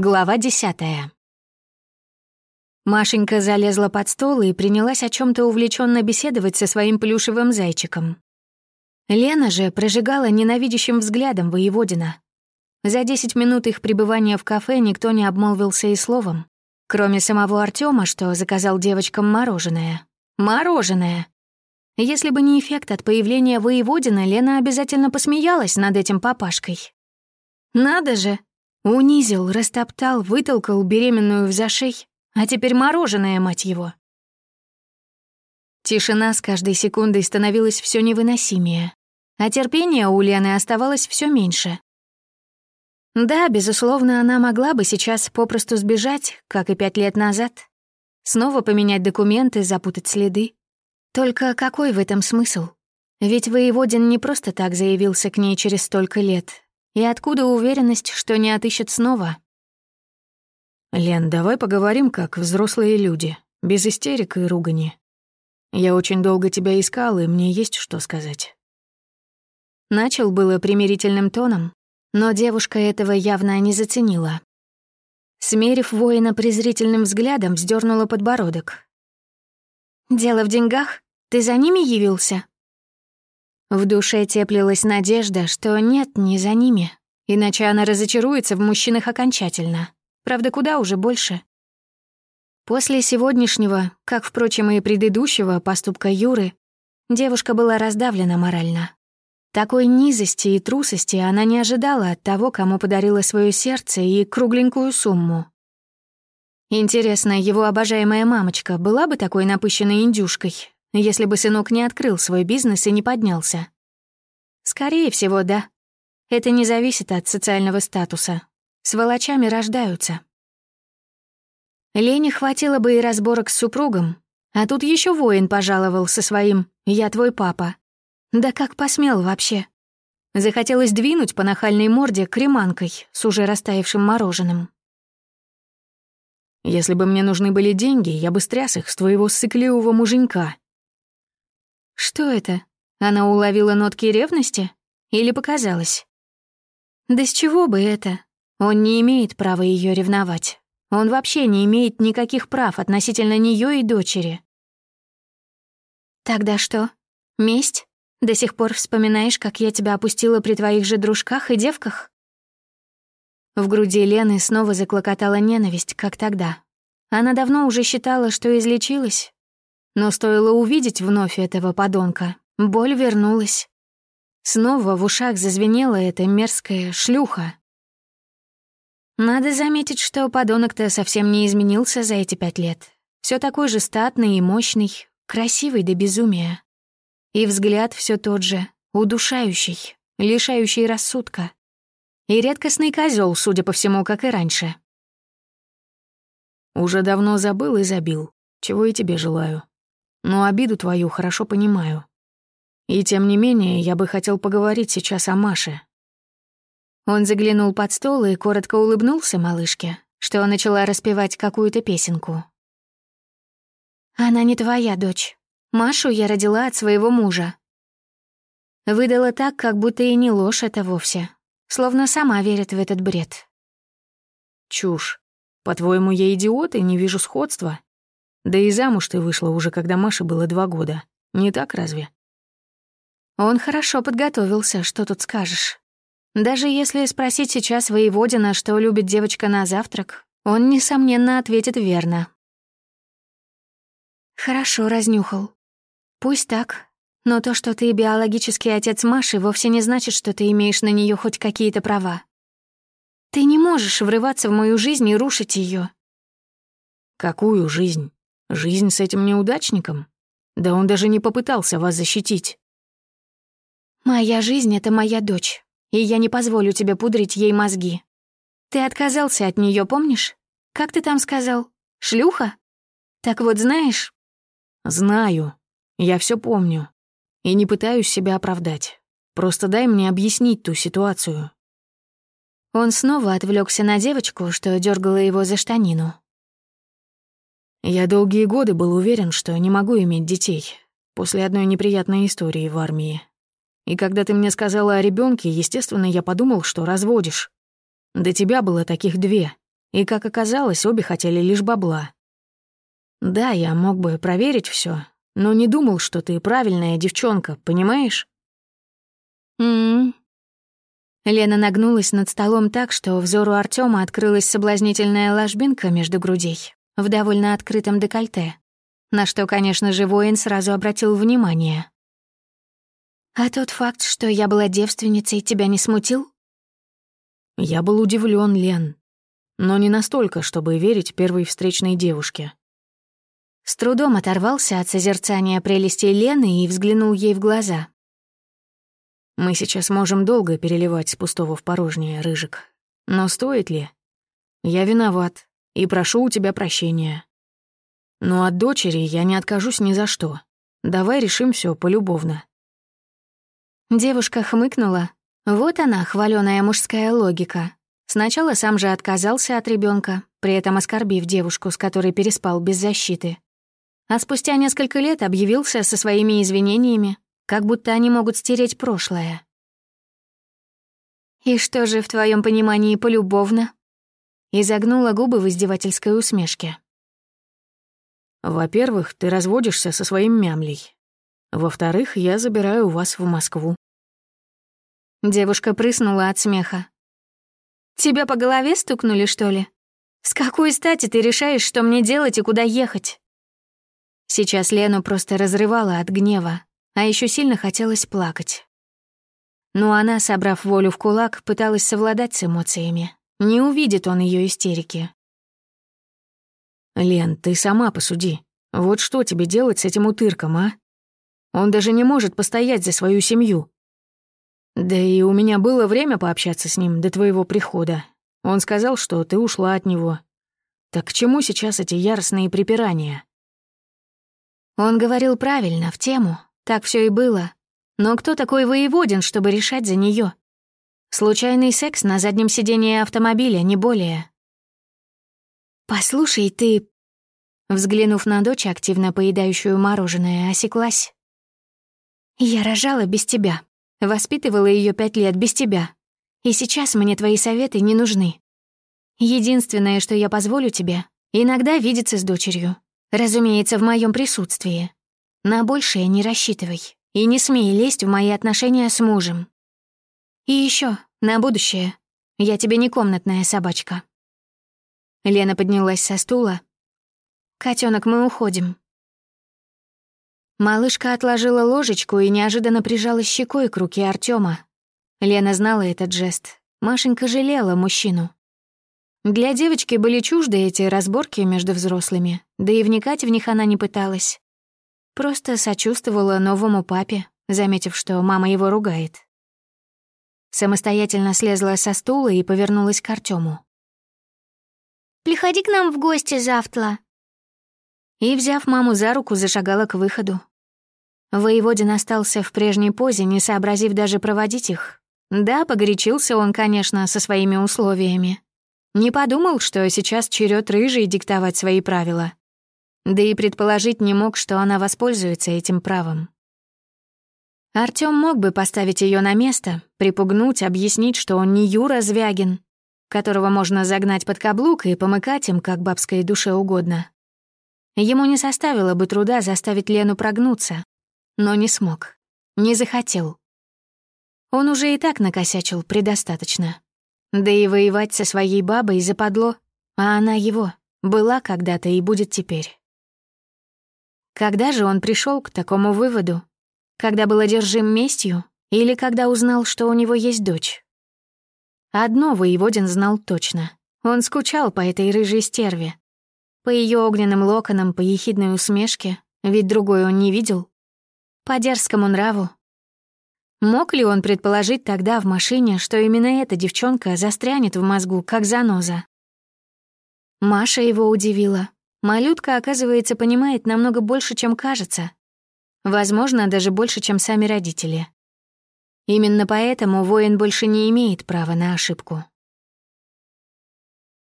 Глава десятая. Машенька залезла под стол и принялась о чем то увлеченно беседовать со своим плюшевым зайчиком. Лена же прожигала ненавидящим взглядом воеводина. За десять минут их пребывания в кафе никто не обмолвился и словом, кроме самого Артема, что заказал девочкам мороженое. Мороженое! Если бы не эффект от появления воеводина, Лена обязательно посмеялась над этим папашкой. Надо же! Унизил, растоптал, вытолкал беременную в зашей, а теперь мороженое, мать его. Тишина с каждой секундой становилась все невыносимее, а терпения у Лены оставалось все меньше. Да, безусловно, она могла бы сейчас попросту сбежать, как и пять лет назад. Снова поменять документы, запутать следы. Только какой в этом смысл? Ведь воеводин не просто так заявился к ней через столько лет. И откуда уверенность, что не отыщет снова? «Лен, давай поговорим как взрослые люди, без истерик и ругани. Я очень долго тебя искал, и мне есть что сказать». Начал было примирительным тоном, но девушка этого явно не заценила. Смерив воина презрительным взглядом, вздернула подбородок. «Дело в деньгах? Ты за ними явился?» В душе теплилась надежда, что нет, не за ними, иначе она разочаруется в мужчинах окончательно. Правда, куда уже больше. После сегодняшнего, как, впрочем, и предыдущего поступка Юры, девушка была раздавлена морально. Такой низости и трусости она не ожидала от того, кому подарила свое сердце и кругленькую сумму. Интересно, его обожаемая мамочка была бы такой напыщенной индюшкой, если бы сынок не открыл свой бизнес и не поднялся? Скорее всего, да. Это не зависит от социального статуса. С волочами рождаются. Лене хватило бы и разборок с супругом, а тут еще воин пожаловал со своим «Я твой папа». Да как посмел вообще? Захотелось двинуть по нахальной морде креманкой с уже растаявшим мороженым. «Если бы мне нужны были деньги, я бы стряс их с твоего сыкливого муженька». Что это? Она уловила нотки ревности? Или показалось? Да с чего бы это? Он не имеет права ее ревновать. Он вообще не имеет никаких прав относительно нее и дочери. Тогда что? Месть? До сих пор вспоминаешь, как я тебя опустила при твоих же дружках и девках? В груди Лены снова заклокотала ненависть, как тогда. Она давно уже считала, что излечилась. Но стоило увидеть вновь этого подонка, боль вернулась. Снова в ушах зазвенела эта мерзкая шлюха. Надо заметить, что подонок-то совсем не изменился за эти пять лет. Все такой же статный и мощный, красивый до безумия. И взгляд все тот же, удушающий, лишающий рассудка. И редкостный козел, судя по всему, как и раньше. Уже давно забыл и забил, чего и тебе желаю. Но обиду твою хорошо понимаю. И тем не менее, я бы хотел поговорить сейчас о Маше. Он заглянул под стол и коротко улыбнулся малышке, что начала распевать какую-то песенку. «Она не твоя дочь. Машу я родила от своего мужа». Выдала так, как будто и не ложь это вовсе, словно сама верит в этот бред. «Чушь. По-твоему, я идиот и не вижу сходства? Да и замуж ты вышла уже, когда Маше было два года. Не так разве?» Он хорошо подготовился, что тут скажешь. Даже если спросить сейчас воеводина, что любит девочка на завтрак, он, несомненно, ответит верно. Хорошо разнюхал. Пусть так. Но то, что ты биологический отец Маши, вовсе не значит, что ты имеешь на нее хоть какие-то права. Ты не можешь врываться в мою жизнь и рушить ее. Какую жизнь? Жизнь с этим неудачником? Да он даже не попытался вас защитить. Моя жизнь — это моя дочь, и я не позволю тебе пудрить ей мозги. Ты отказался от нее, помнишь? Как ты там сказал? Шлюха? Так вот, знаешь... Знаю. Я все помню. И не пытаюсь себя оправдать. Просто дай мне объяснить ту ситуацию. Он снова отвлекся на девочку, что дергала его за штанину. Я долгие годы был уверен, что не могу иметь детей после одной неприятной истории в армии. И когда ты мне сказала о ребенке, естественно, я подумал, что разводишь. До тебя было таких две. И, как оказалось, обе хотели лишь бабла. Да, я мог бы проверить все, но не думал, что ты правильная девчонка, понимаешь? М-м. Лена нагнулась над столом так, что взору Артема открылась соблазнительная ложбинка между грудей в довольно открытом декольте, на что, конечно же, воин сразу обратил внимание. «А тот факт, что я была девственницей, тебя не смутил?» Я был удивлен, Лен, но не настолько, чтобы верить первой встречной девушке. С трудом оторвался от созерцания прелестей Лены и взглянул ей в глаза. Мы сейчас можем долго переливать с пустого в порожнее, Рыжик. Но стоит ли? Я виноват и прошу у тебя прощения. Но от дочери я не откажусь ни за что. Давай решим все полюбовно. Девушка хмыкнула. Вот она, хваленая мужская логика. Сначала сам же отказался от ребенка, при этом оскорбив девушку, с которой переспал без защиты. А спустя несколько лет объявился со своими извинениями, как будто они могут стереть прошлое. «И что же в твоем понимании полюбовно?» Изогнула губы в издевательской усмешке. «Во-первых, ты разводишься со своим мямлей. Во-вторых, я забираю вас в Москву». Девушка прыснула от смеха. «Тебя по голове стукнули, что ли? С какой стати ты решаешь, что мне делать и куда ехать?» Сейчас Лену просто разрывала от гнева, а еще сильно хотелось плакать. Но она, собрав волю в кулак, пыталась совладать с эмоциями. Не увидит он ее истерики. «Лен, ты сама посуди. Вот что тебе делать с этим утырком, а? Он даже не может постоять за свою семью. Да и у меня было время пообщаться с ним до твоего прихода. Он сказал, что ты ушла от него. Так к чему сейчас эти яростные припирания?» Он говорил правильно, в тему, так все и было. Но кто такой воеводин, чтобы решать за нее? Случайный секс на заднем сидении автомобиля, не более. «Послушай, ты...» Взглянув на дочь, активно поедающую мороженое, осеклась. «Я рожала без тебя, воспитывала ее пять лет без тебя, и сейчас мне твои советы не нужны. Единственное, что я позволю тебе, иногда видеться с дочерью, разумеется, в моем присутствии. На большее не рассчитывай и не смей лезть в мои отношения с мужем. И еще на будущее, я тебе не комнатная собачка. Лена поднялась со стула. Котенок, мы уходим. Малышка отложила ложечку и неожиданно прижала щекой к руке Артема. Лена знала этот жест. Машенька жалела мужчину. Для девочки были чужды эти разборки между взрослыми, да и вникать в них она не пыталась. Просто сочувствовала новому папе, заметив, что мама его ругает. Самостоятельно слезла со стула и повернулась к Артему. «Приходи к нам в гости завтра». И, взяв маму за руку, зашагала к выходу. Воеводин остался в прежней позе, не сообразив даже проводить их. Да, погорячился он, конечно, со своими условиями. Не подумал, что сейчас черед рыжий диктовать свои правила. Да и предположить не мог, что она воспользуется этим правом. Артём мог бы поставить её на место, припугнуть, объяснить, что он не Юра Звягин, которого можно загнать под каблук и помыкать им, как бабской душе угодно. Ему не составило бы труда заставить Лену прогнуться, но не смог, не захотел. Он уже и так накосячил предостаточно. Да и воевать со своей бабой западло, а она его, была когда-то и будет теперь. Когда же он пришел к такому выводу? Когда был одержим местью или когда узнал, что у него есть дочь? Одно воеводин знал точно. Он скучал по этой рыжей стерве. По ее огненным локонам, по ехидной усмешке, ведь другой он не видел. По дерзкому нраву. Мог ли он предположить тогда в машине, что именно эта девчонка застрянет в мозгу, как заноза? Маша его удивила. Малютка, оказывается, понимает намного больше, чем кажется. Возможно, даже больше, чем сами родители. Именно поэтому воин больше не имеет права на ошибку.